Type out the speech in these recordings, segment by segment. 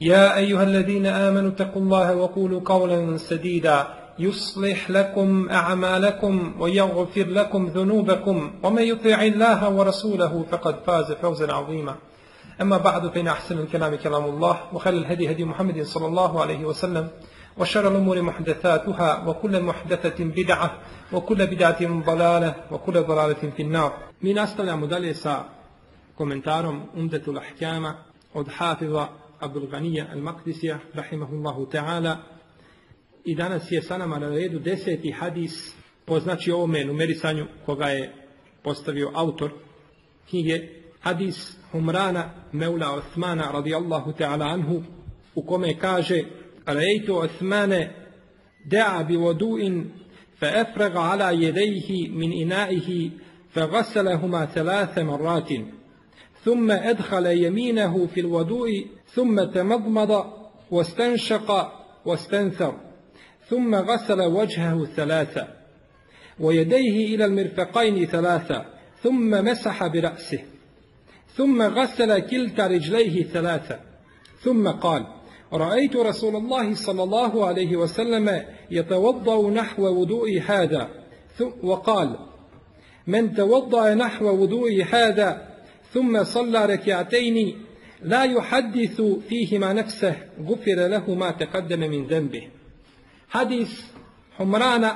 يا أيها الذين آمنوا اتقوا الله وقولوا قولا سديدا. يصلح لكم أعمالكم ويغفر لكم ذنوبكم. ومن يطيع الله ورسوله فقد فاز فوزا عظيما. أما بعد فإن أحسن الكلام كلام الله وخير الهدي هدي محمد صلى الله عليه وسلم وشر الأمور محدثاتها وكل محدثة بدعة وكل بدعة ضلالة وكل ضلالة في النار. Mi nastavljamo dalje sa komentarom Umdetul Ahkama od Hafiza Abdul Ganija al-Maqdisija, rahimahullahu ta'ala. I danas je sa nama na redu deseti hadis po znači ovome numerisanju koga je postavio autor knjige hadis Humrana Meula Osmana radijallahu ta'ala anhu u kome kaže Rejtu Osmane da'a bi vodu'in فأفرغ على يديه من إنائه فغسلهما ثلاث مرات ثم أدخل يمينه في الوضوء ثم تمضمض واستنشق واستنثر ثم غسل وجهه ثلاثة ويديه إلى المرفقين ثلاثة ثم مسح برأسه ثم غسل كلتا رجليه ثلاثة ثم قال رأيت رسول الله صلى الله عليه وسلم يتوضأ نحو وضوء هذا. وقال من توضأ نحو وضوء هذا ثم صلى ركعتين لا يحدث فيهما نفسه غفر له ما تقدم من ذنبه حديث حمران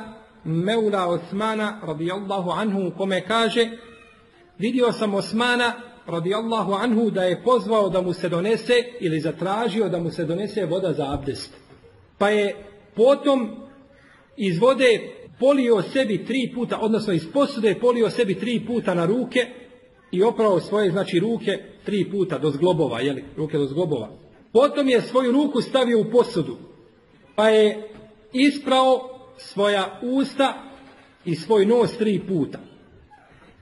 مولى عثمان رضي الله عنه kome kaže vidio sam Osmana radijallahu anhu da je pozvao da mu se donese ili zatražio da mu se donese voda za abdest. Pa je potom iz vode polio sebi tri puta, odnosno iz posude polio sebi tri puta na ruke i oprao svoje, znači, ruke tri puta do zglobova, jeli, ruke do zglobova. Potom je svoju ruku stavio u posudu, pa je isprao svoja usta i svoj nos tri puta.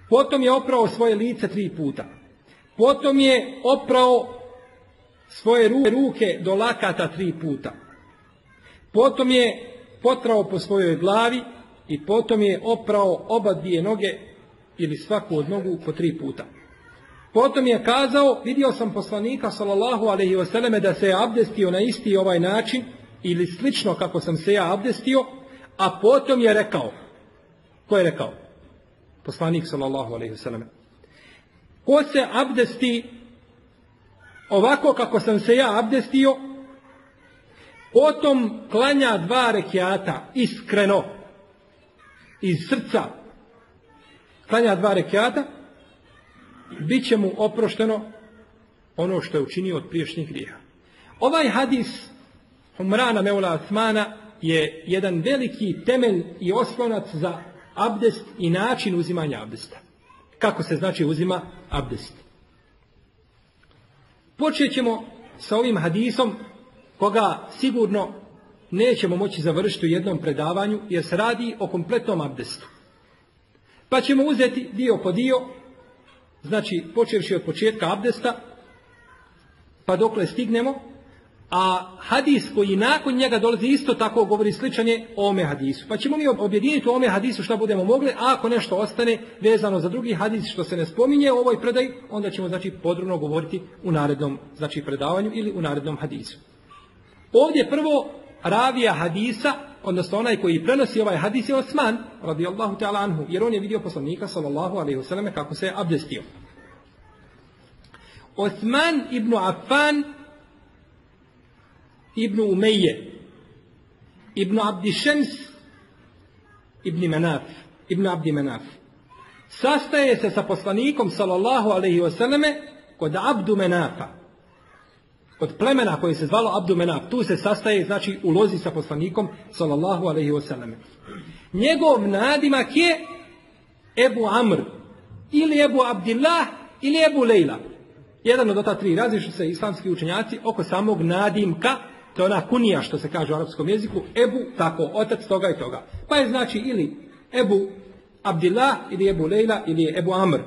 Potom je oprao svoje lice tri puta. Potom je oprao svoje ruke do lakata tri puta. Potom je potrao po svojoj glavi i potom je oprao oba dvije noge ili svaku od nogu po tri puta. Potom je kazao, vidio sam poslanika sallallahu alaihi wasallam da se je abdestio na isti ovaj način ili slično kako sam se ja abdestio, a potom je rekao, ko je rekao? Poslanik sallallahu alaihi wasallam. Ko se abdesti ovako kako sam se ja abdestio, potom klanja dva rekiata iskreno, iz srca, klanja dva rekiata, bit će mu oprošteno ono što je učinio od priješnjih grijeha. Ovaj hadis Humrana Meula Asmana je jedan veliki temelj i oslonac za abdest i način uzimanja abdesta. Kako se znači uzima abdest? Počet ćemo sa ovim hadisom koga sigurno nećemo moći završiti u jednom predavanju jer se radi o kompletnom abdestu. Pa ćemo uzeti dio po dio, znači počevši od početka abdesta, pa dokle stignemo, a hadis koji nakon njega dolazi isto tako govori sličan je o ome hadisu. Pa ćemo mi objediniti u ome hadisu što budemo mogli, a ako nešto ostane vezano za drugi hadis što se ne spominje u ovoj predaji, onda ćemo znači podrobno govoriti u narednom znači predavanju ili u narednom hadisu. Ovdje prvo ravija hadisa, odnosno onaj koji prenosi ovaj hadis je Osman, radijallahu ta'ala anhu, jer on je vidio poslanika, sallallahu alaihi wasallam, kako se je abdestio. Osman ibn Affan ibn Umeje, ibn Abdišems, ibn Menaf, ibn Abdi Menaf, sastaje se sa poslanikom sallallahu alaihi wasallame kod Abdu Menafa. Kod plemena koje se zvalo Abdu Menaf. Tu se sastaje, znači, u lozi sa poslanikom sallallahu alaihi wasallame. Njegov nadimak je Ebu Amr, ili Ebu Abdillah, ili Ebu Lejla. Jedan od ta tri različu se islamski učenjaci oko samog nadimka, to je ona kunija što se kaže u arapskom jeziku, Ebu, tako, otac toga i toga. Pa je znači ili Ebu Abdillah, ili Ebu Lejla, ili Ebu Amr.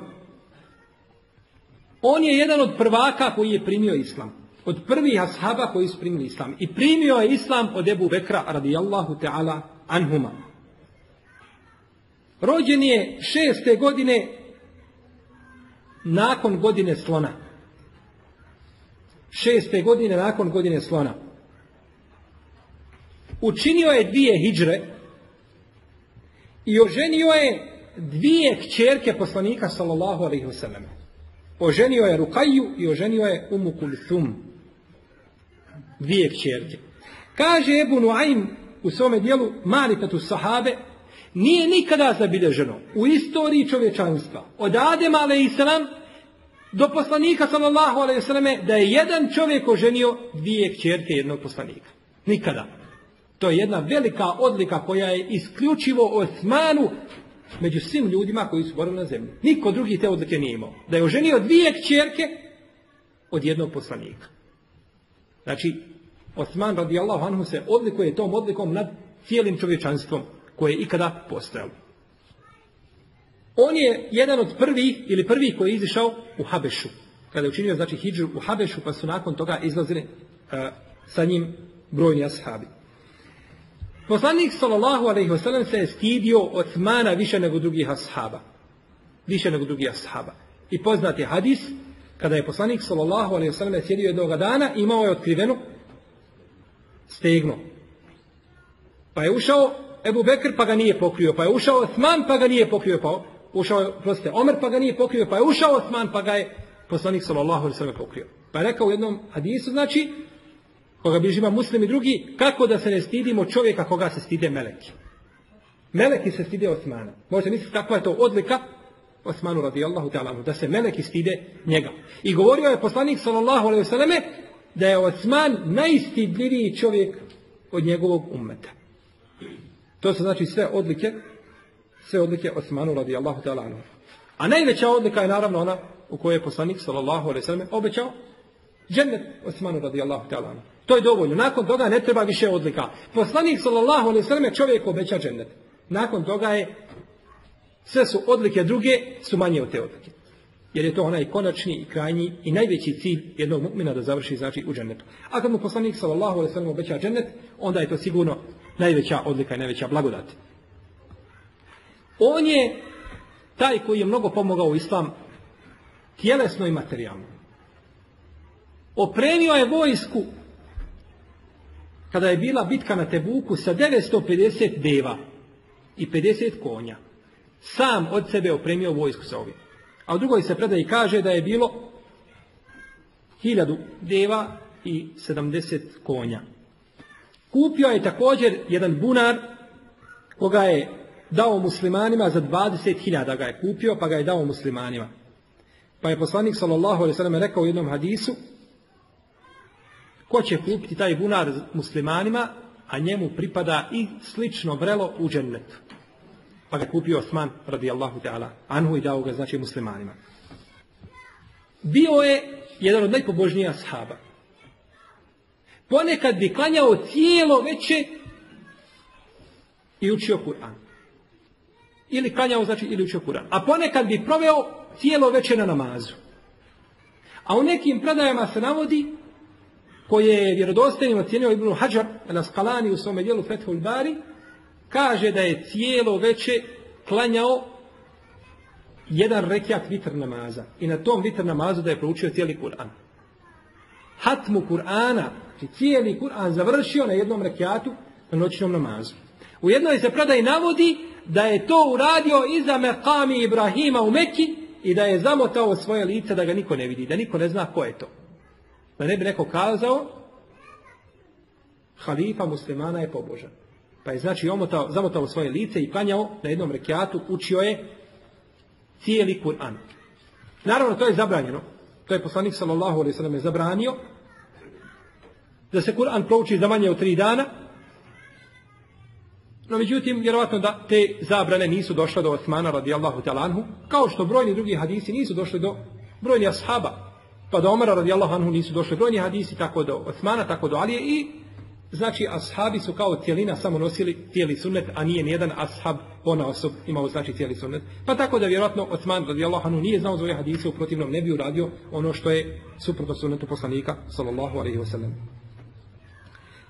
On je jedan od prvaka koji je primio islam. Od prvih ashaba koji su primili islam. I primio je islam od Ebu Bekra radijallahu ta'ala anhuma. Rođen je šeste godine nakon godine slona. Šeste godine nakon godine slona. Učinio je dvije hijđre i oženio je dvije kćerke poslanika sallallahu alaihi wasallam. Oženio je Rukaju i oženio je Umu Kulthum. Dvije kćerke. Kaže Ebu Nuaym u svome dijelu Marifatu sahabe nije nikada zabilježeno u istoriji čovječanstva od Adema a.s. do poslanika sallallahu a.s. da je jedan čovjek oženio dvije kćerke jednog poslanika. Nikada. To je jedna velika odlika koja je isključivo Osmanu među svim ljudima koji su borili na zemlji. Niko drugi te odlike nije imao. Da je oženio dvije kćerke od jednog poslanika. Znači, Osman radijallahu anhu se odlikuje tom odlikom nad cijelim čovječanstvom koje je ikada postojalo. On je jedan od prvih ili prvih koji je izišao u Habešu. Kada je učinio znači hijđu u Habešu pa su nakon toga izlazili uh, sa njim brojni ashabi. Poslanik sallallahu alejhi ve sellem se je stidio Osmana više nego drugih ashaba. Više nego drugih ashaba. I poznat je hadis kada je poslanik sallallahu alejhi ve sellem sjedio jednog dana imao je otkriveno stegno. Pa je ušao Ebu Bekr pa ga nije pokrio, pa je ušao Osman pa ga nije pokrio, pa ušao je, prostite, Omer pa ga nije pokrio, pa je ušao Osman pa ga je poslanik sallallahu alejhi ve sellem pokrio. Pa je rekao u jednom hadisu, znači, koga bližima muslim i drugi, kako da se ne stidimo čovjeka koga se stide meleki. Meleki se stide Osmana. Možete misliti kakva je to odlika Osmanu radijallahu ta'ala, da se meleki stide njega. I govorio je poslanik sallallahu alejhi ve selleme da je Osman najstidljiviji čovjek od njegovog ummeta. To su znači sve odlike sve odlike Osmanu radijallahu ta'ala anhu. A najveća odlika je naravno ona u kojoj je poslanik sallallahu alejhi ve obećao džennet Osmanu radijallahu ta'ala anhu. To je dovoljno. Nakon toga ne treba više odlika. Poslanik sallallahu alejhi ve čovjek obeća džennet. Nakon toga je sve su odlike druge su manje od te odlike. Jer je to onaj konačni i krajnji i najveći cilj jednog mu'mina da završi znači u džennetu. A kad mu poslanik sallallahu alejhi ve sellem obeća džennet, onda je to sigurno najveća odlika i najveća blagodat. On je taj koji je mnogo pomogao u islam tjelesno i materijalno. Opremio je vojsku kada je bila bitka na Tebuku sa 950 deva i 50 konja. Sam od sebe opremio vojsku sa ovim. A u drugoj se predaji kaže da je bilo hiljadu deva i 70 konja. Kupio je također jedan bunar koga je dao muslimanima za 20.000 ga je kupio pa ga je dao muslimanima. Pa je poslanik sallallahu alejhi ve sellem rekao u jednom hadisu ko će kupiti taj bunar muslimanima, a njemu pripada i slično vrelo u džennetu. Pa ga kupio Osman radijallahu ta'ala anhu i dao ga znači muslimanima. Bio je jedan od najpobožnijih ashaba. Ponekad bi klanjao cijelo veće i učio Kur'an. Ili klanjao, znači, ili učio Kur'an. A ponekad bi proveo cijelo veće na namazu. A u nekim predajama se navodi koje je vjerodostojnim ocjenio Ibn Hajar al-Asqalani u svome dijelu Fethul Bari, kaže da je cijelo veće klanjao jedan rekiat vitr namaza. I na tom vitr namazu da je proučio cijeli Kur'an. Hatmu Kur'ana, znači cijeli Kur'an završio na jednom rekiatu na noćnom namazu. U jednoj se predaj navodi da je to uradio iza mekami Ibrahima u Mekki i da je zamotao svoje lice da ga niko ne vidi, da niko ne zna ko je to. Da ne bi neko kazao, halifa muslimana je pobožan. Pa je znači omotao, zamotao svoje lice i klanjao na jednom rekiatu, učio je cijeli Kur'an. Naravno, to je zabranjeno. To je poslanik sallallahu alaihi sallam je zabranio da se Kur'an prouči za manje od tri dana. No međutim, vjerovatno da te zabrane nisu došle do Osmana radijallahu talanhu, kao što brojni drugi hadisi nisu došli do brojni ashaba. Pa do Omara radijallahu anhu nisu došli brojni hadisi, tako do Osmana, tako do Alije i Znači, ashabi su kao cijelina samo nosili cijeli sunnet, a nije nijedan ashab ona osob imao znači cijeli sunnet. Pa tako da vjerojatno Osman radijallahu anhu nije znao za ove hadise, u protivnom ne bi uradio ono što je suprotno sunnetu poslanika sallallahu alaihi wasallam.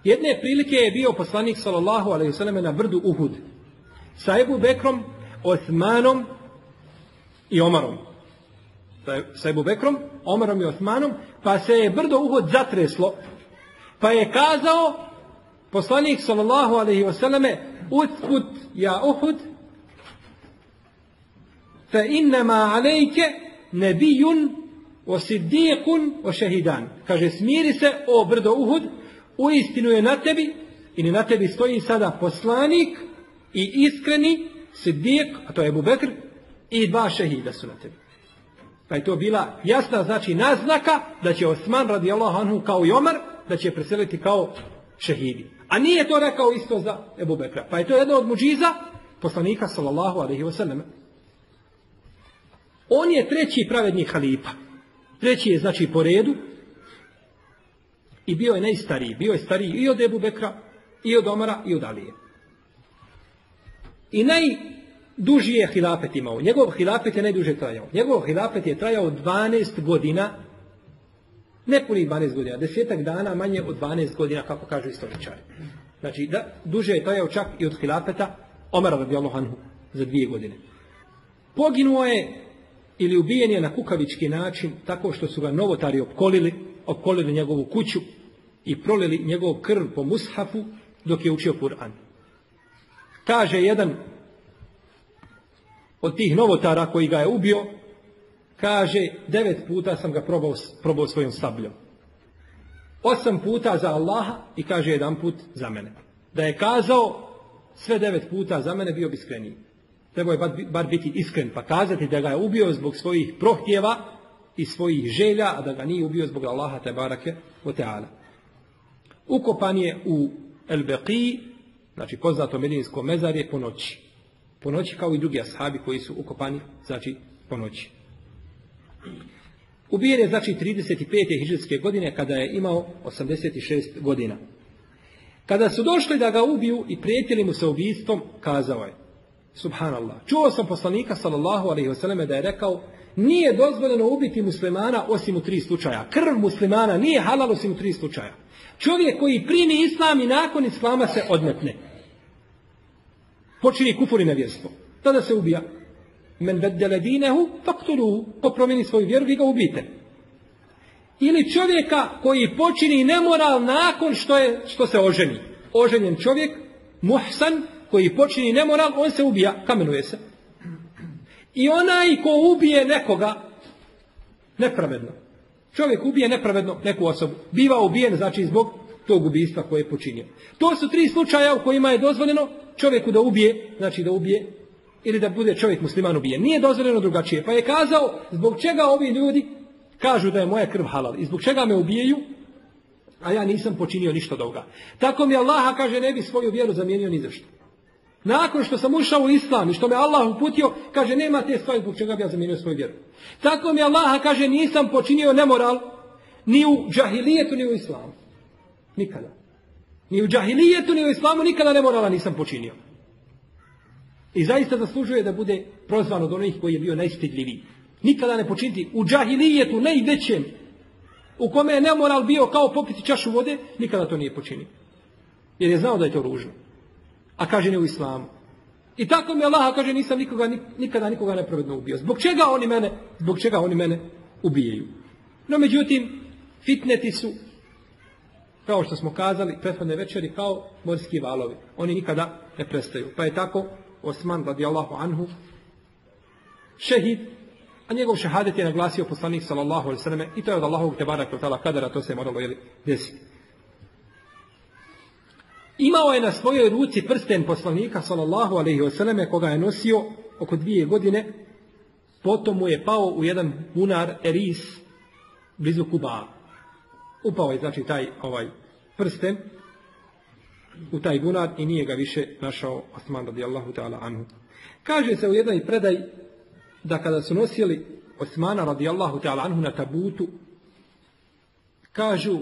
Jedne prilike je bio poslanik sallallahu alaihi wasallam na brdu Uhud sa Ebu Bekrom, Osmanom i Omarom. Sa Ebu Bekrom, Omarom i Osmanom, pa se je brdo Uhud zatreslo, pa je kazao Poslanik sallallahu alaihi wasallame Uthbut ja Uhud Fa innama alejke nebijun o siddiqun o šehidan. Kaže, smiri se, o brdo Uhud, u istinu je na tebi, i na tebi stoji sada poslanik i iskreni siddiq, a to je Ebu Bekr, i dva šehida su na tebi. Pa je to bila jasna, znači, naznaka da će Osman radijallahu anhu kao i Omar, da će preseliti kao šehidi. A nije to rekao isto za Ebu Bekra. Pa je to jedno od muđiza poslanika sallallahu alaihi wasallam. On je treći pravedni halifa. Treći je znači po redu i bio je najstariji. Bio je stariji i od Ebu Bekra, i od Omara, i od Alije. I najduži je hilafet imao. Njegov hilafet je najduže trajao. Njegov hilafet je trajao 12 godina ne puni 12 godina, desetak dana manje od 12 godina, kako kažu istoričari. Znači, da, duže je trajao čak i od hilafeta Omara radijallahu anhu za dvije godine. Poginuo je ili ubijen je na kukavički način tako što su ga novotari opkolili, opkolili njegovu kuću i prolili njegov krv po mushafu dok je učio Kur'an. Kaže jedan od tih novotara koji ga je ubio, kaže, devet puta sam ga probao, probao svojom sabljom. Osam puta za Allaha i kaže jedan put za mene. Da je kazao sve devet puta za mene, bio bi skreniji. Treba je bar, biti iskren, pa kazati da ga je ubio zbog svojih prohtjeva i svojih želja, a da ga nije ubio zbog Allaha te barake o teala. Ukopan je u El Beqi, znači poznato medinsko mezarje, po noći. Po noći kao i drugi ashabi koji su ukopani, znači po noći. Ubijen je znači 35. hiđarske godine kada je imao 86 godina. Kada su došli da ga ubiju i prijetili mu se ubijstvom, kazao je, subhanallah, čuo sam poslanika sallallahu alaihi wasallam da je rekao, nije dozvoljeno ubiti muslimana osim u tri slučaja. Krv muslimana nije halal osim u tri slučaja. Čovjek koji primi islam i nakon islama se odmetne. Počini kufur i nevjerstvo. Tada se ubija men beddele dinehu, faktuluhu, ko svoju vjeru, vi ga. Ili čovjeka koji počini nemoral nakon što, je, što se oženi. Oženjen čovjek, muhsan, koji počini nemoral, on se ubija, kamenuje se. I onaj ko ubije nekoga, nepravedno. Čovjek ubije nepravedno neku osobu. Biva ubijen, znači, zbog tog ubijstva koje je počinio. To su tri slučaja u kojima je dozvoljeno čovjeku da ubije, znači da ubije ili da bude čovjek musliman ubijen. Nije dozvoljeno drugačije. Pa je kazao, zbog čega ovi ljudi kažu da je moja krv halal i zbog čega me ubijaju, a ja nisam počinio ništa toga. Tako mi Allaha kaže ne bi svoju vjeru zamijenio ni zašto. Nakon što sam ušao u islam i što me Allah uputio, kaže nema te stvari zbog čega bi ja zamijenio svoju vjeru. Tako mi Allaha kaže nisam počinio nemoral ni u džahilijetu ni u islamu. Nikada. Ni u džahilijetu ni u islamu nikada nemorala nisam počinio. I zaista zaslužuje da bude prozvan od onih koji je bio najstidljiviji. Nikada ne počiniti u džahilijetu najvećem u kome je nemoral bio kao popiti čašu vode, nikada to nije počinio. Jer je znao da je to ružno. A kaže ne u islamu. I tako mi Allah kaže nisam nikoga, nikada nikoga nepravedno ubio. Zbog čega oni mene, zbog čega oni mene ubijaju. No međutim, fitneti su, kao što smo kazali, prethodne večeri, kao morski valovi. Oni nikada ne prestaju. Pa je tako Osman radijallahu anhu šehid, a njegov šehadet je naglasio poslanik sallallahu alaihi sallam i to je od Allahovog te barak ta'ala kadara, to se je moralo jeli, desiti. Imao je na svojoj ruci prsten poslanika sallallahu alaihi wasallam koga je nosio oko dvije godine. Potom mu je pao u jedan bunar Eris blizu Kuba. Upao je znači taj ovaj prsten u taj bunar i nije ga više našao Osman radijallahu ta'ala anhu. Kaže se u jednoj predaj da kada su nosili Osmana radijallahu ta'ala anhu na tabutu, kažu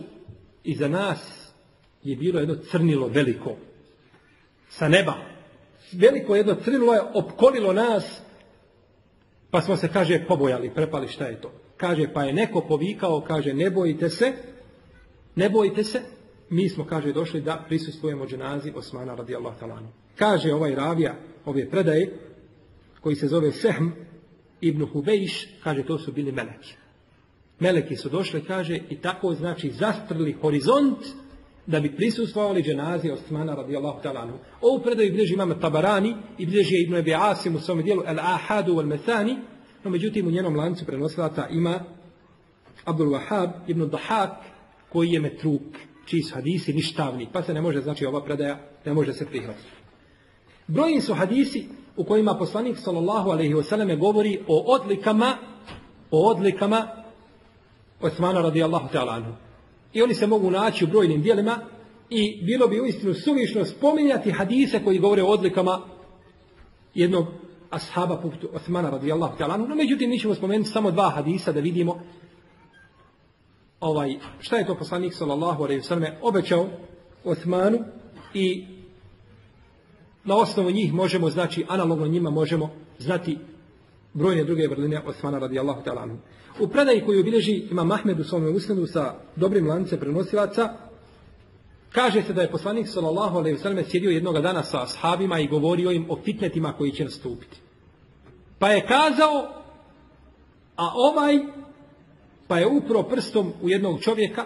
iza nas je bilo jedno crnilo veliko sa neba. Veliko jedno crnilo je opkolilo nas pa smo se, kaže, pobojali, prepali šta je to. Kaže, pa je neko povikao, kaže, ne bojite se, ne bojite se, mi smo, kaže, došli da prisustvujemo dženazi Osmana radijallahu talanu. Kaže ovaj ravija, ove predaje, koji se zove Sehm ibn Hubejš, kaže, to su bili meleki. Meleki su došli, kaže, i tako, znači, zastrli horizont da bi prisustvovali dženazi Osmana radijallahu talanu. Ovu predaju bilježi imam Tabarani i bilježi Ibn Ebi Asim u svom dijelu El Ahadu al Methani, no međutim u njenom lancu prenosilaca ima Abdul Wahab ibn Dahak koji je metruk, čiji su hadisi ništavni, pa se ne može, znači ova predaja ne može se prihvatiti. Brojni su hadisi u kojima poslanik sallallahu alaihi wasallam govori o odlikama o odlikama Osmana radijallahu ta'ala. I oni se mogu naći u brojnim dijelima i bilo bi uistinu suvišno spominjati hadise koji govore o odlikama jednog ashaba poput Osmana radijallahu ta'ala. No, međutim, mi ćemo spomenuti samo dva hadisa da vidimo ovaj, šta je to poslanik sallallahu alaihi sallam obećao Osmanu i na osnovu njih možemo, znači analogno njima možemo znati brojne druge vrline Osmana radijallahu ta'ala. U predaji koju obilježi ima Mahmed u svome usledu sa dobrim lance prenosilaca, kaže se da je poslanik sallallahu alejhi ve sellem sjedio jednog dana sa ashabima i govorio im o fitnetima koji će nastupiti. Pa je kazao a ovaj pa je upro prstom u jednog čovjeka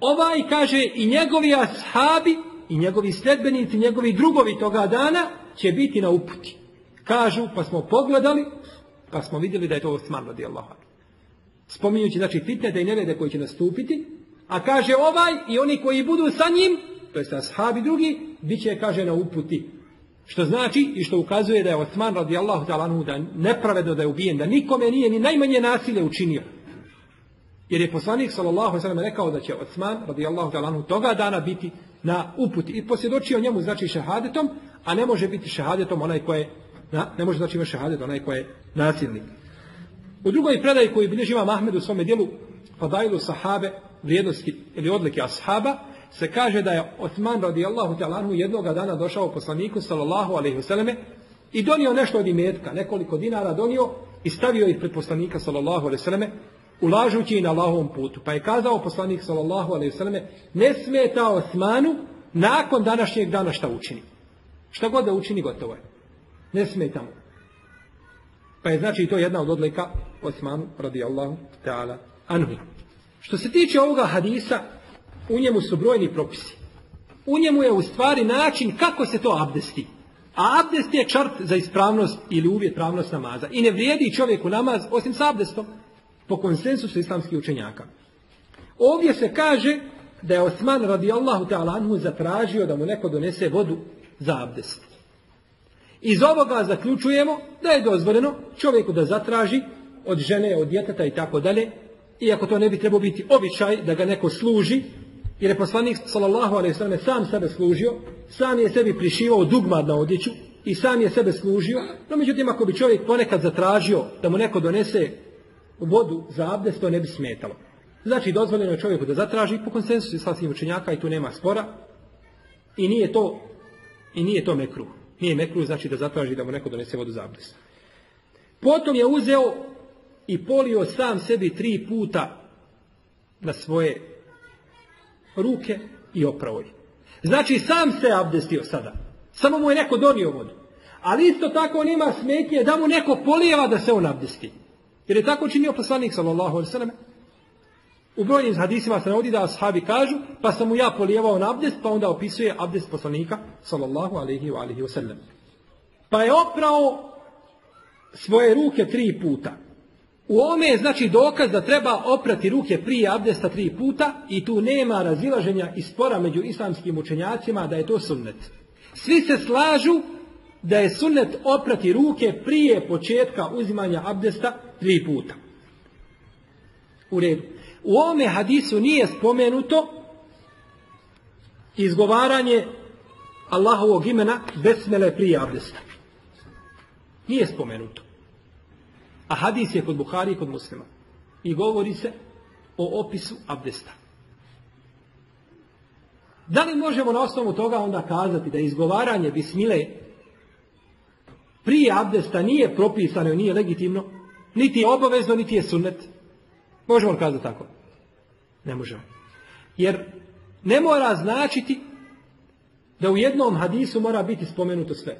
ovaj kaže i njegovi ashabi i njegovi sledbenici, njegovi drugovi toga dana će biti na uputi. Kažu, pa smo pogledali, pa smo vidjeli da je to Osman radijallahu anhu. Spominjući, znači, fitnete i nevede koji će nastupiti, a kaže ovaj i oni koji budu sa njim, to je ashabi drugi, bit će, kaže, na uputi. Što znači i što ukazuje da je Osman radijallahu ta'ala da nepravedno da je ubijen, da nikome nije ni najmanje nasilje učinio. Jer je poslanik sallallahu alejhi ve rekao da će Osman radijallahu ta'ala toga dana biti na uputi i posvjedočio njemu znači šehadetom, a ne može biti šehadetom onaj ko je na, ne može znači imati šehadet onaj ko je nasilnik. U drugoj predaji koji bilježi ima Mahmed u svome dijelu Fadailu sahabe, vrijednosti ili odlike ashaba, se kaže da je Osman radijallahu ta'ala jednoga dana došao poslaniku sallallahu alejhi ve i donio nešto od imetka, nekoliko dinara donio i stavio ih pred poslanika sallallahu alejhi ve ulažući na Allahovom putu. Pa je kazao poslanik sallallahu alejhi ve selleme ne smeta Osmanu nakon današnjeg dana šta učini. Šta god da učini gotovo je. Ne smeta mu. Pa je znači to jedna od odlika Osmanu radijallahu ta'ala anhu. Što se tiče ovoga hadisa, u njemu su brojni propisi. U njemu je u stvari način kako se to abdesti. A abdest je čart za ispravnost ili uvjet pravnost namaza. I ne vrijedi čovjeku namaz osim s abdestom po konsensusu islamskih učenjaka. Ovdje se kaže da je Osman radijallahu ta'ala anhu zatražio da mu neko donese vodu za abdest. Iz ovoga zaključujemo da je dozvoljeno čovjeku da zatraži od žene, od djeteta i tako dalje, iako to ne bi trebao biti običaj da ga neko služi, jer je poslanik sallallahu alejhi ve sellem sam sebe služio, sam je sebi prišivao dugmad na odjeću i sam je sebe služio, no međutim ako bi čovjek ponekad zatražio da mu neko donese vodu za abdest, to ne bi smetalo. Znači, dozvoljeno je čovjeku da zatraži po konsensusu islamskih učenjaka i tu nema spora i nije to i nije to mekru. Nije mekru znači da zatraži da mu neko donese vodu za abdest. Potom je uzeo i polio sam sebi tri puta na svoje ruke i opravo je. Znači sam se abdestio sada. Samo mu je neko donio vodu. Ali isto tako on ima smetnje da mu neko polijeva da se on abdesti. Jer je tako činio poslanik sallallahu alaihi sallam. U brojnim hadisima se navodi da ashabi kažu, pa sam mu ja polijevao na pa onda opisuje abdest poslanika sallallahu alaihi wa alaihi wa sallam. Pa je oprao svoje ruke tri puta. U ome je znači dokaz da treba oprati ruke prije abdesta tri puta i tu nema razilaženja i spora među islamskim učenjacima da je to sunnet. Svi se slažu da je sunnet oprati ruke prije početka uzimanja abdesta tri puta. U redu. U ovome hadisu nije spomenuto izgovaranje Allahovog imena besmele prije abdesta. Nije spomenuto. A hadis je kod Buhari i kod muslima. I govori se o opisu abdesta. Da li možemo na osnovu toga onda kazati da izgovaranje bismile prije abdesta nije propisano i nije legitimno, niti je obavezno, niti je sunnet? Možemo li kazati tako? Ne možemo. Jer ne mora značiti da u jednom hadisu mora biti spomenuto sve.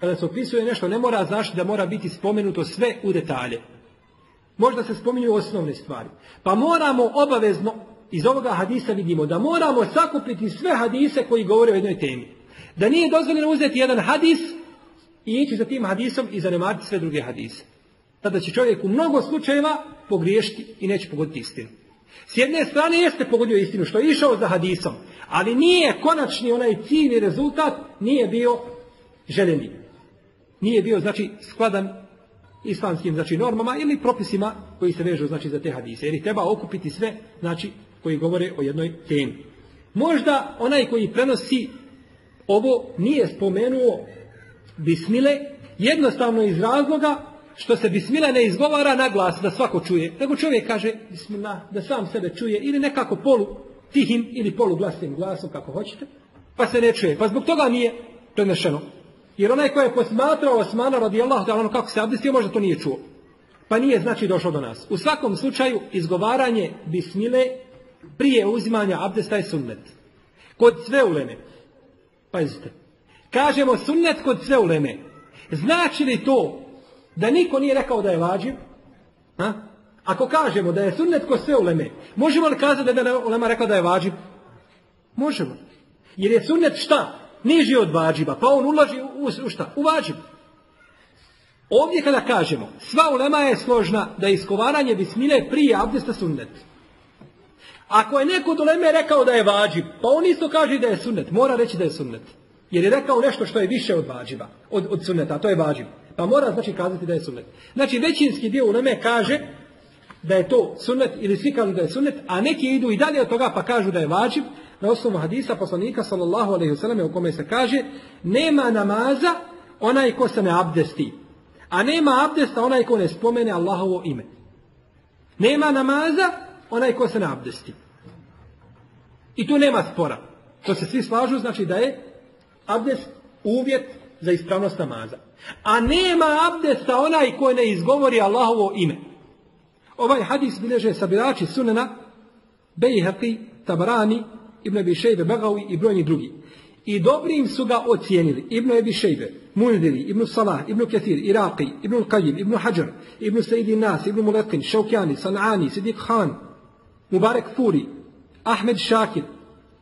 Kada se opisuje nešto, ne mora značiti da mora biti spomenuto sve u detalje. Možda se spominju osnovne stvari. Pa moramo obavezno, iz ovoga hadisa vidimo, da moramo sakupiti sve hadise koji govore o jednoj temi. Da nije dozvoljeno uzeti jedan hadis i ići za tim hadisom i zanemariti sve druge hadise. Tada će čovjek u mnogo slučajeva pogriješiti i neće pogoditi istinu. S jedne strane jeste pogodio istinu što je išao za hadisom, ali nije konačni onaj ciljni rezultat, nije bio željeni. Nije bio, znači, skladan islamskim znači, normama ili propisima koji se vežu znači, za te hadise. Jer treba okupiti sve znači, koji govore o jednoj temi. Možda onaj koji prenosi ovo nije spomenuo bismile jednostavno iz razloga što se bismila ne izgovara na glas da svako čuje, nego čovjek kaže bismillah da sam sebe čuje ili nekako polu tihim ili poluglasnim glasom kako hoćete, pa se ne čuje. Pa zbog toga nije prenešeno. Jer onaj ko je posmatrao Osmana radijallahu da ono kako se abdestio možda to nije čuo. Pa nije znači došlo do nas. U svakom slučaju izgovaranje bismile prije uzimanja abdesta je sunnet. Kod sve uleme. Pazite. Kažemo sunnet kod sve uleme. Znači li to da niko nije rekao da je vađiv? Ha? Ako kažemo da je sunnet kod sve uleme, možemo li kazati da je ulema rekao da je vađiv? Možemo. Jer je sunnet šta? Niži od vađiva, pa on ulaži u, u šta? U vađiv. Ovdje kada kažemo, sva ulema je složna da je iskovaranje bismile prije abdesta sunnet. Ako je neko od uleme rekao da je vađiv, pa on isto kaže da je sunnet, mora reći da je sunnet. Jer je rekao nešto što je više od vađiva, od, od sunneta, to je vađiv. Pa mora znači kazati da je sunnet. Znači većinski dio uleme kaže da je to sunnet ili svi kažu da je sunnet, a neki idu i dalje od toga pa kažu da je vađib na osnovu hadisa poslanika sallallahu alejhi ve u kome se kaže nema namaza onaj ko se ne abdesti, a nema abdesta onaj ko ne spomene Allahovo ime. Nema namaza onaj ko se ne abdesti. I tu nema spora. To se svi slažu, znači da je abdest uvjet za ispravnost namaza. A nema abdesta onaj ko ne izgovori Allahovo ime. Ovaj hadis bileže sabirači sunena Bejhaqi, Tabarani, Ibn Abi Šejbe, Begavi i brojni drugi. I dobrim su ga ocijenili Ibn Abi Šejbe, Mundiri, Ibn Salah, Ibn Kathir, Iraqi, Ibn Qajim, Ibn Hajar, Ibn Sejdi Nas, Ibn Mulekin, Šaukjani, Sanani, Sidik Khan, Mubarek Furi, Ahmed Šakir,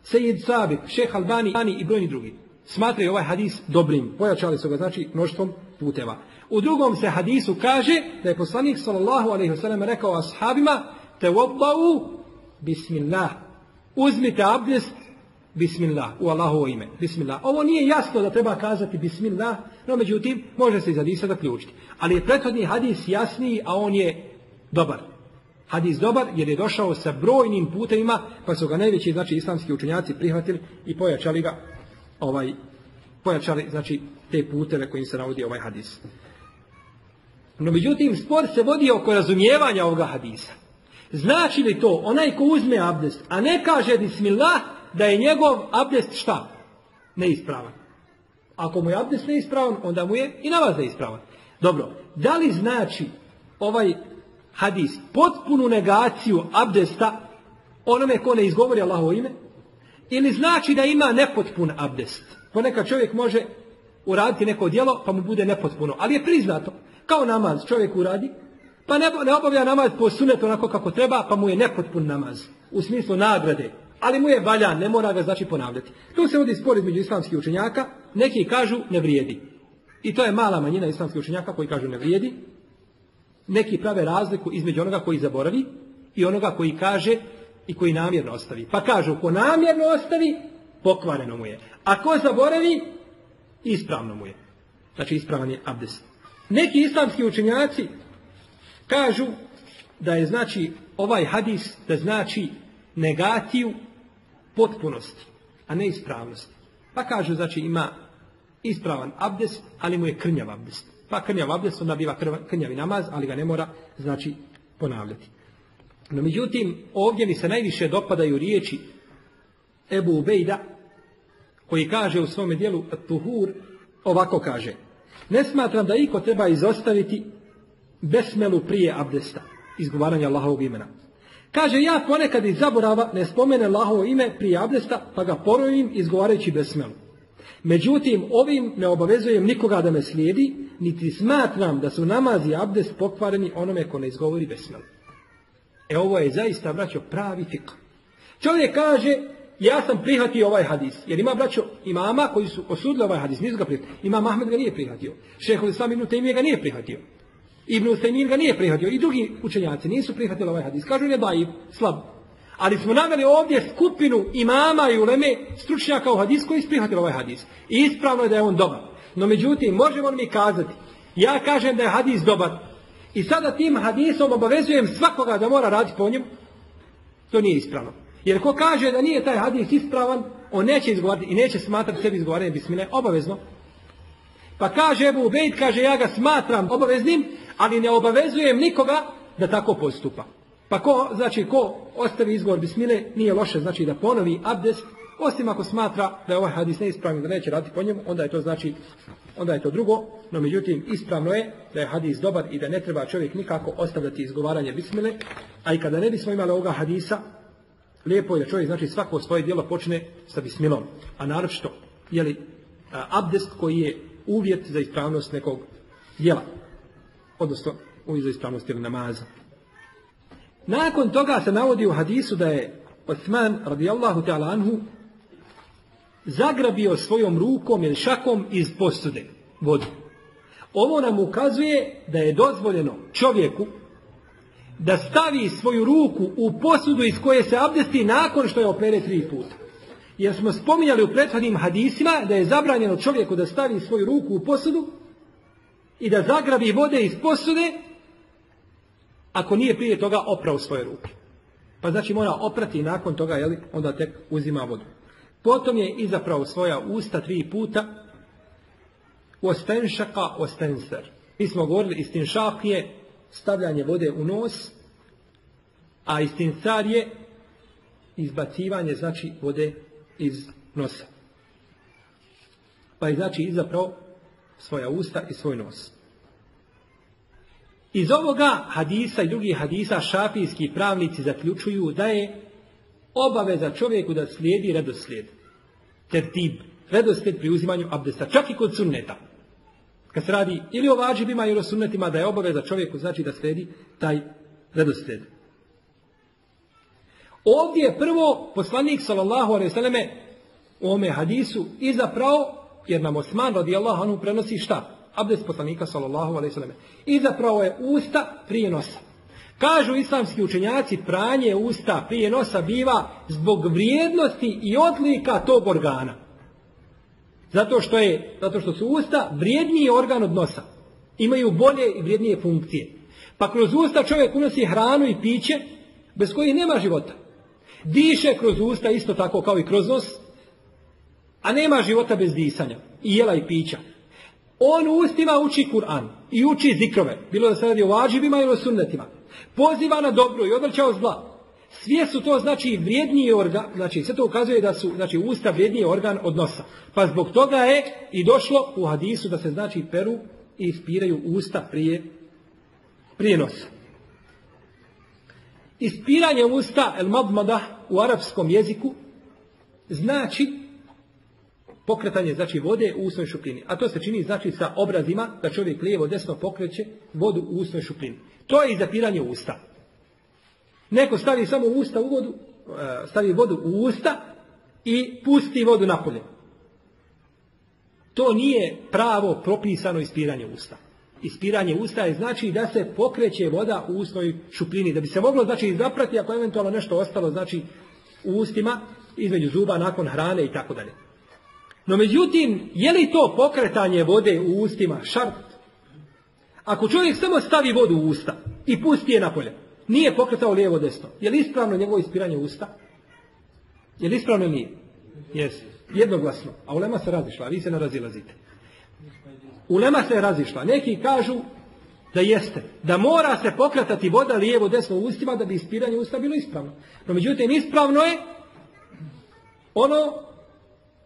Sejid Sabik, Šeh Albani i brojni drugi smatraju ovaj hadis dobrim. Pojačali su ga znači mnoštvom puteva. U drugom se hadisu kaže da je poslanik sallallahu alejhi ve rekao ashabima tawaddau bismillah. Uzmite abdest bismillah u Allahovo ime. Bismillah. Ovo nije jasno da treba kazati bismillah, no međutim može se iz hadisa zaključiti. Ali je prethodni hadis jasniji, a on je dobar. Hadis dobar jer je došao sa brojnim putevima, pa su ga najveći znači islamski učenjaci prihvatili i pojačali ga ovaj pojačali znači te puteve kojim se navodi ovaj hadis. No međutim, spor se vodi oko razumijevanja ovoga hadisa. Znači li to, onaj ko uzme abdest, a ne kaže bismillah, da je njegov abdest šta? Neispravan. Ako mu je abdest neispravan, onda mu je i na vas neispravan. Dobro, da li znači ovaj hadis potpunu negaciju abdesta onome ko ne izgovori Allahovo ime? Ili znači da ima nepotpun abdest. Ponekad čovjek može uraditi neko djelo pa mu bude nepotpuno. Ali je priznato. Kao namaz čovjek uradi pa ne, ne obavlja namaz po sunetu onako kako treba pa mu je nepotpun namaz. U smislu nagrade. Ali mu je valjan, ne mora ga znači ponavljati. Tu se vodi spor između islamskih učenjaka. Neki kažu ne vrijedi. I to je mala manjina islamskih učenjaka koji kažu ne vrijedi. Neki prave razliku između onoga koji zaboravi i onoga koji kaže i koji namjerno ostavi. Pa kažu, ko namjerno ostavi, pokvareno mu je. A ko zaboravi, ispravno mu je. Znači ispravan je abdest. Neki islamski učenjaci kažu da je znači ovaj hadis da znači negaciju potpunosti, a ne ispravnosti. Pa kažu znači ima ispravan abdest, ali mu je krnjav abdest. Pa krnjav abdest onda biva krnjavi namaz, ali ga ne mora znači ponavljati. No međutim, ovdje mi se najviše dopadaju riječi Ebu Ubejda, koji kaže u svome dijelu Tuhur, ovako kaže. Ne smatram da iko treba izostaviti besmelu prije abdesta, izgovaranja Allahovog imena. Kaže, ja ponekad iz zaborava ne spomene Allahovo ime prije abdesta, pa ga porojim izgovarajući besmelu. Međutim, ovim ne obavezujem nikoga da me slijedi, niti smatram da su namazi abdest pokvareni onome ko ne izgovori besmelu. E ovo je zaista, braćo, pravi fik. Čovjek kaže, ja sam prihvatio ovaj hadis. Jer ima, braćo, imama koji su osudili ovaj hadis, nisu ga prihvatio. Imam Ahmed ga nije prihvatio. Šeho Islam ibn Taymiye ga nije prihvatio. Ibn Usaymin ga nije prihvatio. I drugi učenjaci nisu prihvatili ovaj hadis. Kažu je daif, slab. Ali smo naveli ovdje skupinu imama i uleme stručnjaka u hadis koji prihvatili ovaj hadis. I ispravno je da je on dobar. No međutim, možemo mi kazati, ja kažem da je hadis dobar, i sada tim hadisom obavezujem svakoga da mora raditi po njemu, to nije ispravno. Jer ko kaže da nije taj hadis ispravan, on neće izgovarati i neće smatrati sebi izgovaranje bismile obavezno. Pa kaže Ebu Ubejd, kaže ja ga smatram obaveznim, ali ne obavezujem nikoga da tako postupa. Pa ko, znači, ko ostavi izgovor bismile, nije loše, znači da ponovi abdest, osim ako smatra da je ovaj hadis neispravan, da neće raditi po njemu, onda je to znači, onda je to drugo, no međutim ispravno je da je hadis dobar i da ne treba čovjek nikako ostavljati izgovaranje bismile, a i kada ne bismo imali ovoga hadisa, lijepo je da čovjek znači svako svoje djelo počne sa bismilom, a naročito, jeli, abdest koji je uvjet za ispravnost nekog djela, odnosno uvjet za ispravnost ili namaza. Nakon toga se navodi u hadisu da je Osman radijallahu ta'ala anhu zagrabio svojom rukom ili šakom iz posude vodu. Ovo nam ukazuje da je dozvoljeno čovjeku da stavi svoju ruku u posudu iz koje se abdesti nakon što je opere tri puta. Jer smo spominjali u prethodnim hadisima da je zabranjeno čovjeku da stavi svoju ruku u posudu i da zagrabi vode iz posude ako nije prije toga oprao svoje ruke. Pa znači mora oprati i nakon toga jeli, onda tek uzima vodu. Potom je izapravo svoja usta tri puta ostenšaka ostenser. Mi smo govorili istinšak je stavljanje vode u nos, a istinsar je izbacivanje znači vode iz nosa. Pa je znači izapravo svoja usta i svoj nos. Iz ovoga hadisa i drugih hadisa šafijski pravnici zaključuju da je obaveza čovjeku da slijedi redoslijed. Tertib, redoslijed pri uzimanju abdesta, čak i kod sunneta. Kad se radi ili o vađibima ili o sunnetima, da je obaveza čovjeku znači da slijedi taj redoslijed. Ovdje je prvo poslanik sallallahu alejhi ve u ome hadisu izapravo jer nam Osman radijallahu anhu prenosi šta? Abdest poslanika sallallahu alejhi ve Izapravo je usta prije nosa. Kažu islamski učenjaci, pranje usta prije nosa biva zbog vrijednosti i odlika tog organa. Zato što, je, zato što su usta vrijedniji organ od nosa. Imaju bolje i vrijednije funkcije. Pa kroz usta čovjek unosi hranu i piće bez kojih nema života. Diše kroz usta isto tako kao i kroz nos, a nema života bez disanja i jela i pića. On ustima uči Kur'an i uči zikrove, bilo da se radi o vađibima ili o sunnetima. Poziva na dobro i odvraća od zla. Sve su to znači vrijedniji organ, znači sve to ukazuje da su znači usta vrijedniji organ od nosa. Pa zbog toga je i došlo u hadisu da se znači peru i ispiraju usta prije, prije nosa. Ispiranje usta el madmada u arapskom jeziku znači pokretanje znači vode u usnoj šupljini. A to se čini znači sa obrazima da čovjek lijevo desno pokreće vodu u usnoj šupljini. To je i zapiranje usta. Neko stavi samo usta u vodu, e, stavi vodu u usta i pusti vodu napolje. To nije pravo propisano ispiranje usta. Ispiranje usta je znači da se pokreće voda u usnoj šupljini. Da bi se moglo znači zaprati ako eventualno nešto ostalo znači u ustima između zuba nakon hrane i tako dalje. No međutim, je li to pokretanje vode u ustima šart? Ako čovjek samo stavi vodu u usta i pusti je napolje, nije pokretao lijevo desno, je li ispravno njegovo ispiranje usta? Je li ispravno nije? Jesi. Jednoglasno. A ulema se razišla, a vi se ne razilazite. Ulema se razišla. Neki kažu da jeste. Da mora se pokretati voda lijevo desno u ustima da bi ispiranje usta bilo ispravno. No međutim, ispravno je ono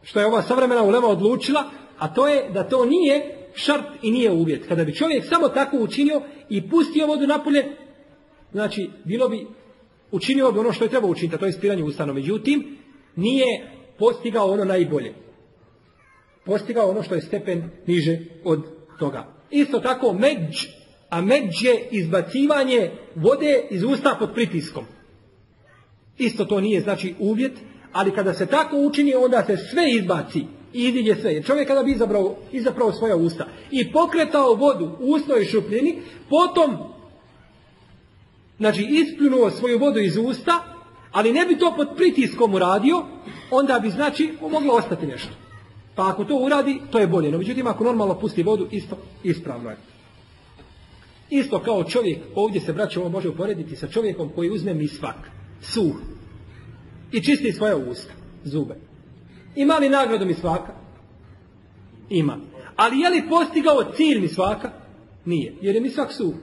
što je ova savremena ulema odlučila, a to je da to nije šart i nije uvjet. Kada bi čovjek samo tako učinio i pustio vodu napolje, znači bilo bi učinio bi ono što je treba učiniti, a to je ispiranje usta. No međutim, nije postigao ono najbolje. Postigao ono što je stepen niže od toga. Isto tako međ, a međ je izbacivanje vode iz usta pod pritiskom. Isto to nije znači uvjet, ali kada se tako učini onda se sve izbaci i sve. Jer čovjek kada bi izabrao, izabrao svoja usta i pokretao vodu u usnoj šupljini, potom znači ispljunuo svoju vodu iz usta, ali ne bi to pod pritiskom uradio, onda bi znači moglo ostati nešto. Pa ako to uradi, to je bolje. No međutim, ako normalno pusti vodu, isto ispravno je. Isto kao čovjek, ovdje se braće ovo može uporediti sa čovjekom koji uzme misvak, suh, i čisti svoja usta, zube. Ima li nagradu misvaka? Ima. Ali je li postigao cilj misvaka? Nije. Jer je misvak suh.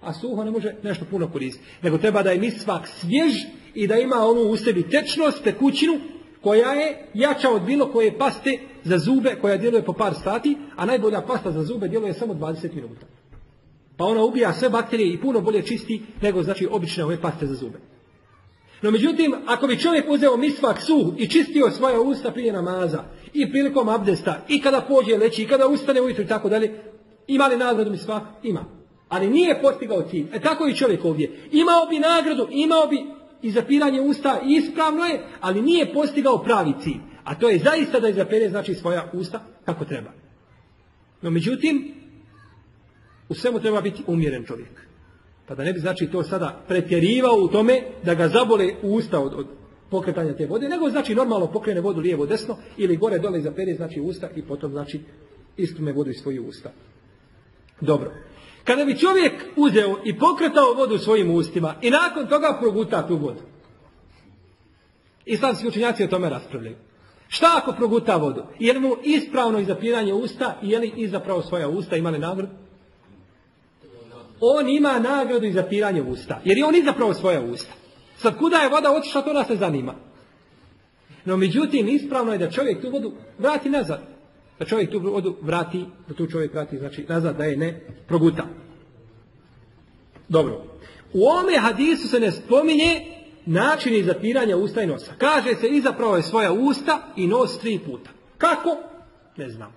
A suho ne može nešto puno koristiti. Nego treba da je misvak svjež i da ima onu u sebi tečnost, tekućinu, koja je jača od bilo koje paste za zube, koja djeluje po par sati, a najbolja pasta za zube djeluje samo 20 minuta. Pa ona ubija sve bakterije i puno bolje čisti nego znači obične ove paste za zube. No međutim, ako bi čovjek uzeo misvak suh i čistio svoja usta prije namaza i prilikom abdesta i kada pođe leći i kada ustane ujutro i tako dalje, ima li nagradu misvak? Ima. Ali nije postigao cilj. E tako i čovjek ovdje. Imao bi nagradu, imao bi i zapiranje usta ispravno je, ali nije postigao pravi cilj. A to je zaista da izapere znači svoja usta kako treba. No međutim, u svemu treba biti umjeren čovjek. Pa da ne bi znači to sada pretjerivao u tome da ga zabole usta od, od pokretanja te vode, nego znači normalno pokrene vodu lijevo desno ili gore dole zapere znači usta i potom znači istume vodu iz svojih usta. Dobro. Kada bi čovjek uzeo i pokretao vodu svojim ustima i nakon toga proguta tu vodu. Islamski učenjaci o tome raspravljaju. Šta ako proguta vodu? Je li mu ispravno izapiranje usta i je li izapravo svoja usta imali nagradu? On ima nagradu i zapiranje usta. Jer je on izapravo svoja usta. Sad kuda je voda otišla, to nas ne zanima. No međutim, ispravno je da čovjek tu vodu vrati nazad. Da čovjek tu vodu vrati, da tu čovjek vrati znači nazad, da je ne proguta. Dobro. U ome hadisu se ne spominje načini zapiranja usta i nosa. Kaže se izapravo je svoja usta i nos tri puta. Kako? Ne znam.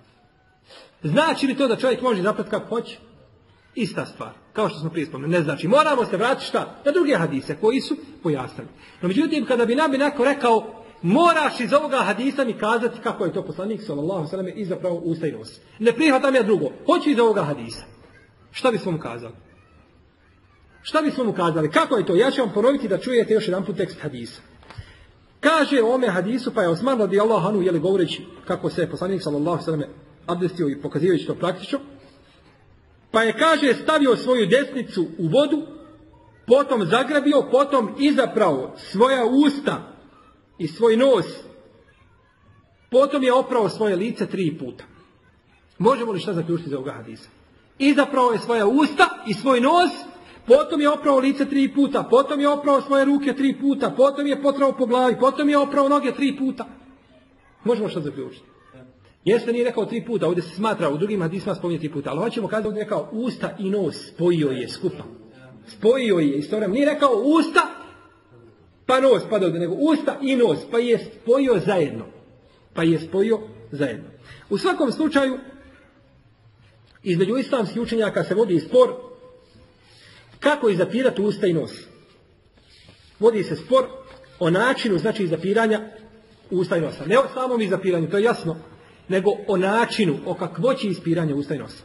Znači li to da čovjek može zaprati kako hoće? Ista stvar. Kao što smo prije spomenuli. Ne znači. Moramo se vratiti šta? Na druge hadise koji su pojasnili. No međutim, kada bi nam neko rekao moraš iz ovoga hadisa mi kazati kako je to poslanik sallallahu sallam i zapravo usta i nos. Ne prihvatam ja drugo. Hoću iz ovoga hadisa. Šta bismo mu kazali? Šta bismo mu kazali? Kako je to? Ja ću vam ponoviti da čujete još jedan put tekst hadisa. Kaže o ome hadisu, pa je Osman radi Allah anu, jeli govoreći kako se poslanik sallallahu sallam abdestio i pokazivajući to praktično, pa je, kaže, stavio svoju desnicu u vodu, potom zagrabio, potom izapravo svoja usta i svoj nos, potom je oprao svoje lice tri puta. Možemo li šta zaključiti za ovoga hadisa? Izapravo je svoja usta i svoj nos, potom je oprao lice tri puta, potom je oprao svoje ruke tri puta, potom je potrao po glavi, potom je oprao noge tri puta. Možemo šta zaključiti? Jeste nije rekao tri puta, ovdje se smatra, u drugim hadisma spominje tri puta, ali hoćemo kada ovdje rekao usta i nos, spojio je skupa. Spojio je istovremeno. Nije rekao usta, pa nos, pa ovdje, nego usta i nos, pa je spojio zajedno. Pa je spojio zajedno. U svakom slučaju, između islamskih učenjaka se vodi spor kako izapirati usta i nos. Vodi se spor o načinu, znači izapiranja usta i nosa. Ne o samom izapiranju, to je jasno, nego o načinu, o kakvoći ispiranja usta i nosa.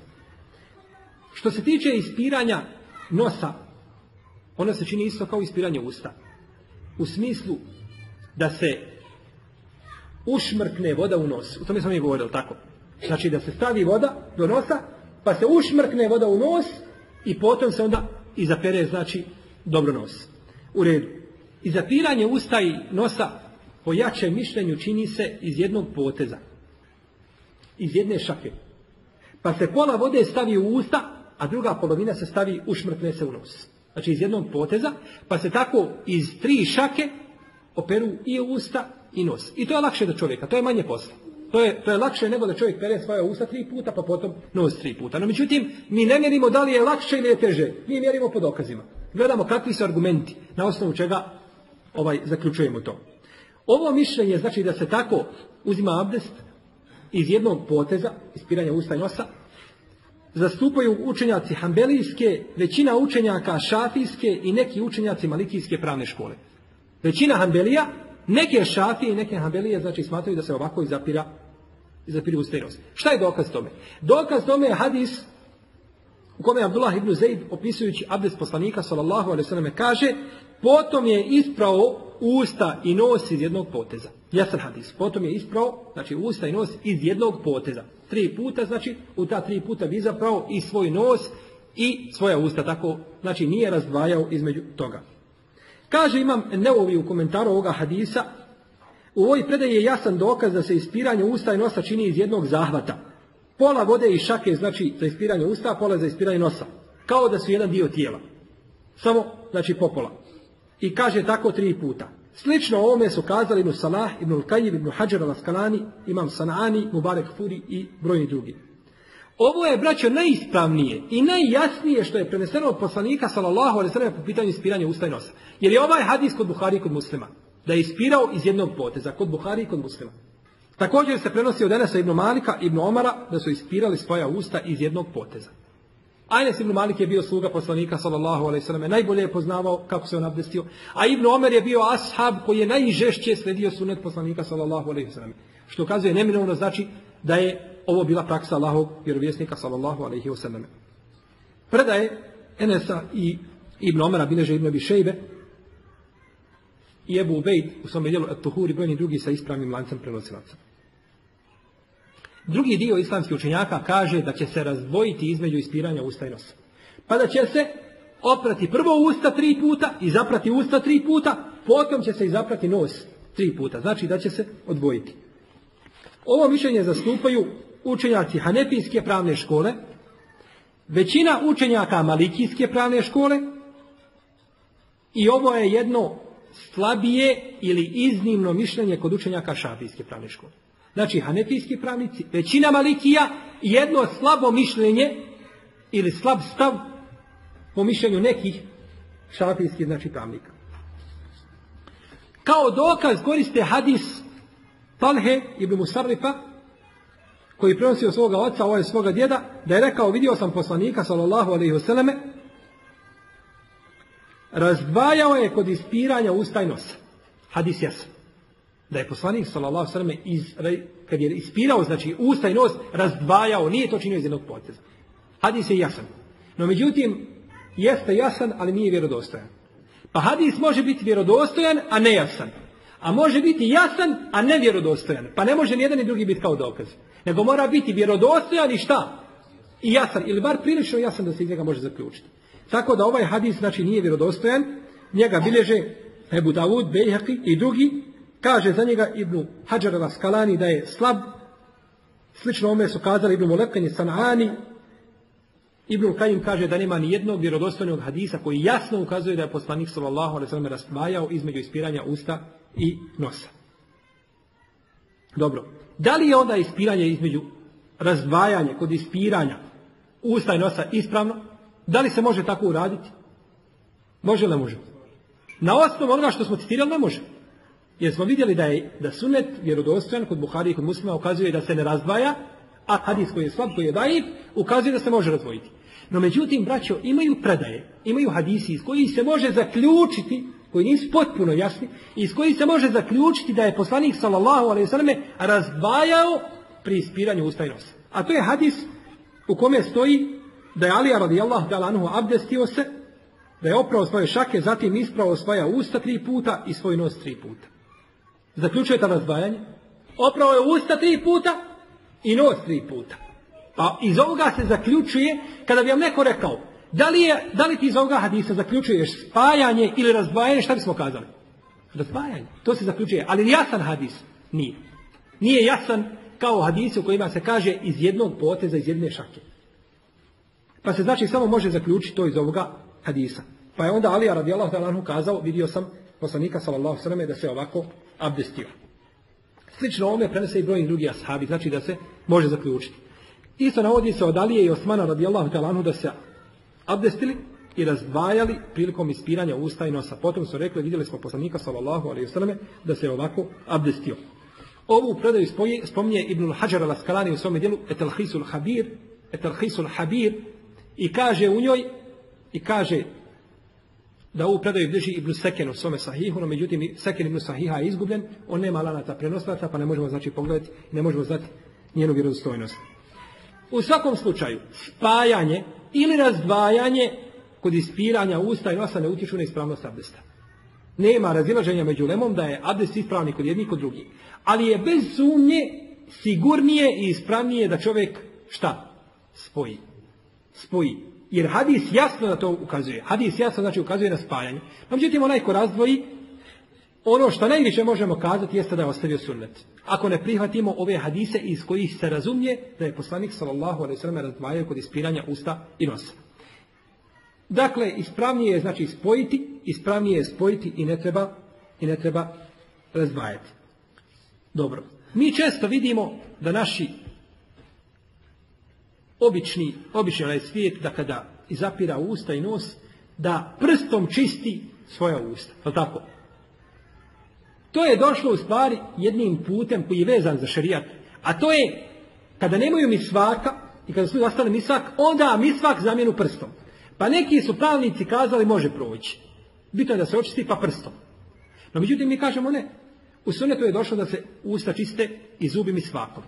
Što se tiče ispiranja nosa, ono se čini isto kao ispiranje usta. U smislu da se ušmrkne voda u nos. U tome smo mi govorili, tako? Znači da se stavi voda do nosa, pa se ušmrkne voda u nos i potom se onda izapere, znači, dobro nos. U redu. Izapiranje usta i nosa po jačem mišljenju čini se iz jednog poteza. Iz jedne šake. Pa se pola vode stavi u usta, a druga polovina se stavi, ušmrkne se u nos. Znači iz jednog poteza, pa se tako iz tri šake operu i usta i nos. I to je lakše da čovjeka, to je manje posla. To je, to je lakše nego da čovjek pere svoje usta tri puta, pa potom nos tri puta. No međutim, mi ne mjerimo da li je lakše ili je teže. Mi mjerimo po dokazima. Gledamo kakvi su argumenti, na osnovu čega ovaj zaključujemo to. Ovo mišljenje znači da se tako uzima abdest iz jednog poteza, ispiranja usta i nosa, zastupaju učenjaci hambelijske, većina učenjaka šafijske i neki učenjaci malikijske pravne škole. Većina hambelija, neke šafije i neke hambelije, znači smatraju da se ovako izapira, izapira usta i nos. Šta je dokaz tome? Dokaz tome je hadis u kome Abdullah ibn Zaid opisujući abdest poslanika sallallahu selleme kaže potom je isprao usta i nos iz jednog poteza. Jasan hadis. Potom je isprao, znači usta i nos iz jednog poteza. Tri puta, znači u ta tri puta bi zapravo i svoj nos i svoja usta. Tako, znači nije razdvajao između toga. Kaže imam neovi u komentaru ovoga hadisa, u ovoj predaji je jasan dokaz da se ispiranje usta i nosa čini iz jednog zahvata. Pola vode i šake znači za ispiranje usta, a pola za ispiranje nosa. Kao da su jedan dio tijela. Samo, znači popola. I kaže tako tri puta. Slično ovome su kazali Ibn Salah, Ibn Al-Kajib, Ibn Hajar al-Askalani, Imam Sanani, Mubarek Furi i brojni drugi. Ovo je, braćo, najispravnije i najjasnije što je preneseno od poslanika, sallallahu alaihi sallam, po pitanju ispiranja usta i nosa. Jer je ovaj hadis kod Buhari i kod muslima. Da je ispirao iz jednog poteza, kod Buhari i kod muslima. Također se prenosi od Enesa ibn Malika, ibn Omara, da su ispirali svoja usta iz jednog poteza. Ajnes ibn Malik je bio sluga poslanika sallallahu alejhi ve najbolje je poznavao kako se on abdestio, a Ibn Omer je bio ashab koji je najžešće sledio sunnet poslanika sallallahu alejhi ve. Što ukazuje neminovno znači da je ovo bila praksa Allahovog vjerovjesnika sallallahu alejhi ve selleme. Predaje Enesa i Ibn Omera bileže Ibn Abi Šejbe i Ebu Ubejd u svom dijelu At-Tuhur i brojni drugi sa ispravnim lancem prenosilaca. Drugi dio islamskih učenjaka kaže da će se razdvojiti između ispiranja usta i nosa. Pa da će se oprati prvo usta tri puta i zaprati usta tri puta, potom će se i zaprati nos tri puta. Znači da će se odvojiti. Ovo mišljenje zastupaju učenjaci Hanefijske pravne škole, većina učenjaka Malikijske pravne škole i ovo je jedno slabije ili iznimno mišljenje kod učenjaka Šafijske pravne škole. Znači, hanefijski pravnici, većina malikija, jedno slabo mišljenje ili slab stav po mišljenju nekih šafijskih, znači pravnika. Kao dokaz koriste hadis Talhe ibn Musarrifa, koji prenosio svoga oca, ovo je svoga djeda, da je rekao, vidio sam poslanika, sallallahu alaihi vseleme, razdvajao je kod ispiranja usta i. Hadis da je poslanik sallallahu alejhi iz kad je ispirao znači usta i nos razdvajao nije to činio iz jednog poteza. Hadis je jasan. No međutim jeste jasan ali nije vjerodostojan. Pa hadis može biti vjerodostojan a ne jasan. A može biti jasan a ne vjerodostojan. Pa ne može ni jedan ni drugi biti kao dokaz. Nego mora biti vjerodostojan i šta? I jasan ili bar prilično jasan da se iz njega može zaključiti. Tako da ovaj hadis znači nije vjerodostojan. Njega bileže Ebu Davud, Bejhaki i drugi Kaže za njega Ibnu Hajar al-Askalani da je slab. Slično ome su kazali Ibnu Molekan i Sanani. Ibnu Kajim kaže da nema ni jednog vjerodostojnog hadisa koji jasno ukazuje da je poslanik sallallahu alejhi ve rastvajao između ispiranja usta i nosa. Dobro. Da li je onda ispiranje između razdvajanje kod ispiranja usta i nosa ispravno? Da li se može tako uraditi? Može li može? Na osnovu onoga što smo citirali ne može. Jer smo vidjeli da je da sunet vjerodostojan kod Buhari i kod muslima ukazuje da se ne razdvaja, a hadis koji je slab, koji je ukazuje da se može razdvojiti. No međutim, braćo, imaju predaje, imaju hadisi iz kojih se može zaključiti, koji nisu potpuno jasni, iz kojih se može zaključiti da je poslanik sallallahu alejhi ve razdvajao pri ispiranju usta i nosa. A to je hadis u kome stoji da je Alija radijallahu ta'ala anhu abdestio se, da je oprao svoje šake, zatim isprao svoja usta tri puta i svoj nos tri puta. Zaključujete razdvajanje? Oprao je usta tri puta i nos tri puta. Pa iz ovoga se zaključuje, kada bi vam neko rekao, da li, je, da li ti iz ovoga hadisa zaključuješ spajanje ili razdvajanje, šta bismo kazali? Razdvajanje. To se zaključuje. Ali jasan hadis? Nije. Nije jasan kao hadis u kojima se kaže iz jednog poteza, iz jedne šake. Pa se znači samo može zaključiti to iz ovoga hadisa. Pa je onda Alija radijallahu ta'ala kazao, vidio sam poslanika sallallahu sallam da se ovako abdestio. Slično ovome prenese i brojni drugi ashabi, znači da se može zaključiti. Isto navodi se od Alije i Osmana radijallahu ta'ala da se abdestili i razdvajali prilikom ispiranja usta i nosa. Potom su rekli, vidjeli smo poslanika sallallahu alaihi sallam da se ovako abdestio. Ovu predaju spominje Ibnul Hajar al-Askalani u svome dijelu Etelhisul Habir, Etelhisul Habir i kaže u njoj i kaže da ovu predaju drži Ibn Seken u svome sahihu, no međutim Seken Ibn Sahiha je izgubljen, on nema lanata prenoslaca, pa ne možemo znači pogledati, ne možemo znati njenu vjerodostojnost. U svakom slučaju, spajanje ili razdvajanje kod ispiranja usta i nosa ne utječu na ispravnost abdesta. Nema razilaženja među lemom da je abdest ispravni kod jednih kod drugih. Ali je bez sumnje sigurnije i ispravnije da čovjek šta? Spoji. Spoji. Jer hadis jasno na to ukazuje. Hadis jasno znači ukazuje na spajanje. No, međutim, onaj ko razdvoji, ono što najviše možemo kazati jeste da je ostavio sunnet. Ako ne prihvatimo ove hadise iz kojih se razumije da je poslanik sallallahu alejhi ve razdvajao kod ispiranja usta i nosa. Dakle, ispravnije je znači spojiti, ispravnije je spojiti i ne treba i ne treba razdvajati. Dobro. Mi često vidimo da naši obični, obični onaj svijet da kada izapira usta i nos, da prstom čisti svoja usta. Je tako? To je došlo u stvari jednim putem koji je vezan za šerijat. A to je kada nemaju misvaka i kada su zastali misvak, onda misvak zamjenu prstom. Pa neki su pravnici kazali može proći. Bitno je da se očisti pa prstom. No međutim mi kažemo ne. U sunetu je došlo da se usta čiste i zubi misvakom.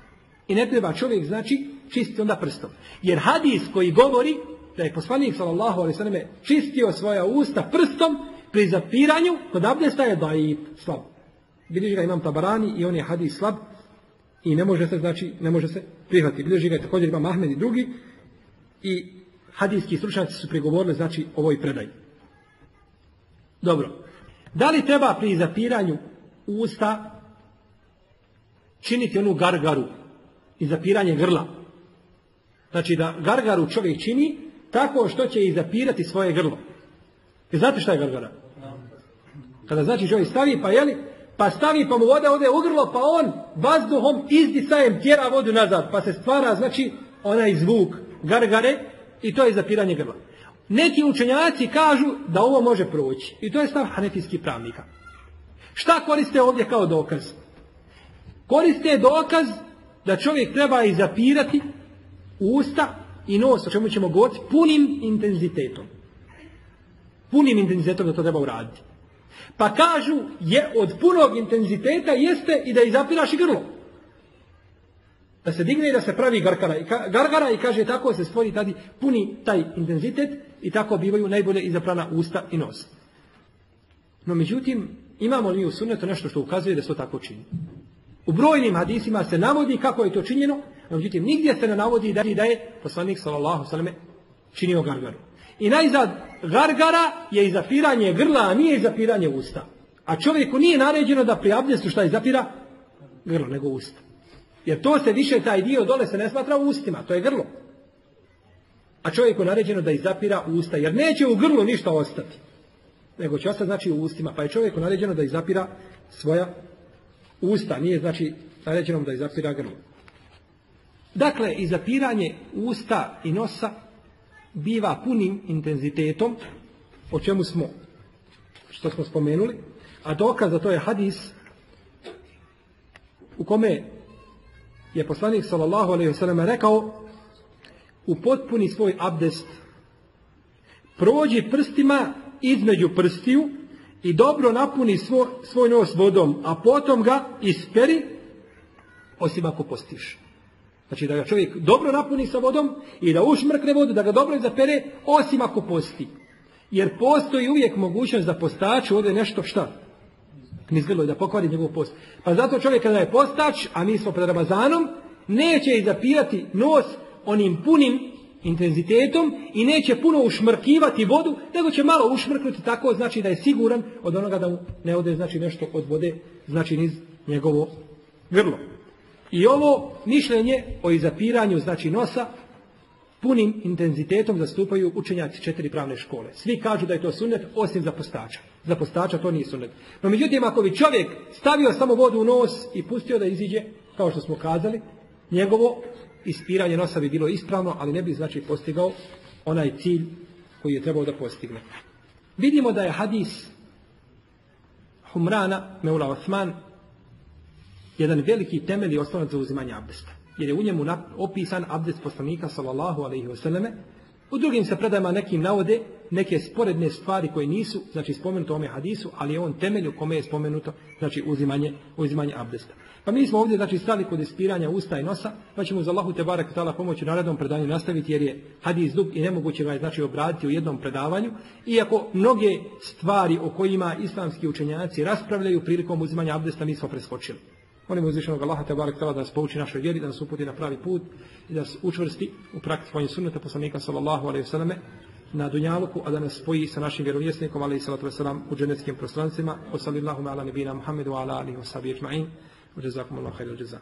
I ne treba čovjek znači čistiti onda prstom. Jer hadis koji govori da je poslanik sallallahu alejhi ve čistio svoja usta prstom pri zapiranju kod abdesta je i slab. Bilježi ga imam Tabarani i on je hadis slab i ne može se znači ne može se prihvatiti. Bilježi ga također imam Ahmed i drugi i hadijski stručnjaci su prigovorili znači ovoj predaji. Dobro. Da li treba pri zapiranju usta činiti onu gargaru i zapiranje grla? Znači da gargaru čovjek čini tako što će i zapirati svoje grlo. I znate šta je gargara? Kada znači čovjek stavi pa jeli, pa stavi pa mu voda ode u grlo pa on vazduhom izdisajem tjera vodu nazad pa se stvara znači onaj zvuk gargare i to je zapiranje grla. Neki učenjaci kažu da ovo može proći. I to je stav hanefijskih pravnika. Šta koriste ovdje kao dokaz? Koriste dokaz da čovjek treba i zapirati usta i nos, o čemu ćemo govoriti, punim intenzitetom. Punim intenzitetom da to treba uraditi. Pa kažu, je od punog intenziteta jeste i da i zapiraš i grlo da se digne i da se pravi gargara. I gargara i kaže tako se stvori tadi puni taj intenzitet i tako bivaju najbolje izaprana usta i nos. No međutim, imamo li mi u sunnetu nešto što ukazuje da se to tako čini? U brojnim hadisima se navodi kako je to činjeno, no međutim nigdje se ne navodi da, da je poslanik sallallahu sallam činio gargaru. I najzad, gargara je izapiranje grla, a nije izapiranje usta. A čovjeku nije naređeno da pri abdestu šta izapira? Grlo, nego usta. Jer to se više, taj dio dole se ne smatra ustima, to je grlo. A čovjeku naređeno da izapira usta, jer neće u grlu ništa ostati. Nego će ostati znači u ustima, pa je čovjeku naređeno da izapira svoja usta, nije znači naređeno da izapira grlo. Dakle, izapiranje usta i nosa biva punim intenzitetom, o čemu smo, što smo spomenuli, a dokaz za to je hadis u kome je poslanik sallallahu alejhi ve rekao u potpuni svoj abdest prođi prstima između prstiju i dobro napuni svoj, svoj nos vodom, a potom ga isperi, osim ako postiš. Znači da ga čovjek dobro napuni sa vodom i da ušmrkne vodu, da ga dobro zapere, osim ako posti. Jer postoji uvijek mogućnost da postaču ovdje nešto šta? Nizgrlo je da pokvari njegov post. Pa zato čovjek kada je postač, a mi smo pred Ramazanom, neće i zapijati nos onim punim intenzitetom i neće puno ušmrkivati vodu, nego će malo ušmrknuti tako, znači da je siguran od onoga da mu ne ode znači nešto od vode, znači niz njegovo grlo. I ovo mišljenje o izapiranju znači nosa punim intenzitetom zastupaju učenjaci četiri pravne škole. Svi kažu da je to sunnet osim za postača. Za postača to nije sunnet. No međutim ako bi čovjek stavio samo vodu u nos i pustio da iziđe, kao što smo kazali, njegovo ispiranje nosa bi bilo ispravno, ali ne bi znači postigao onaj cilj koji je trebao da postigne. Vidimo da je hadis Humrana, Meula Osman, jedan veliki temelj i osnovac za uzimanje abdesta. Jer je u njemu opisan abdest poslanika sallallahu alaihi wasallame. U drugim se predajama nekim navode neke sporedne stvari koje nisu, znači spomenuto u ome hadisu, ali je on temelj u kome je spomenuto, znači uzimanje, uzimanje abdesta. Pa mi smo ovdje znači stali kod ispiranja usta i nosa, pa ćemo za Allahu te barek tala pomoći u narednom predanju nastaviti jer je hadis dug i nemoguće ga je znači obraditi u jednom predavanju. Iako mnoge stvari o kojima islamski učenjaci raspravljaju prilikom uzimanja abdesta mi smo preskočili. Molimo uzvišenog Allaha te barek da nas pouči našoj vjeri, da nas uputi na pravi put i da nas učvrsti u praktikovanju sunneta poslanika sallallahu alejhi ve na dunjaluku, a da nas spoji sa našim vjerovjesnikom alejhi salatu vesselam u dženeckim prostranstvima. Wa sallallahu ala nabina Muhammedu ala alihi wa. وجزاكم الله خير الجزاء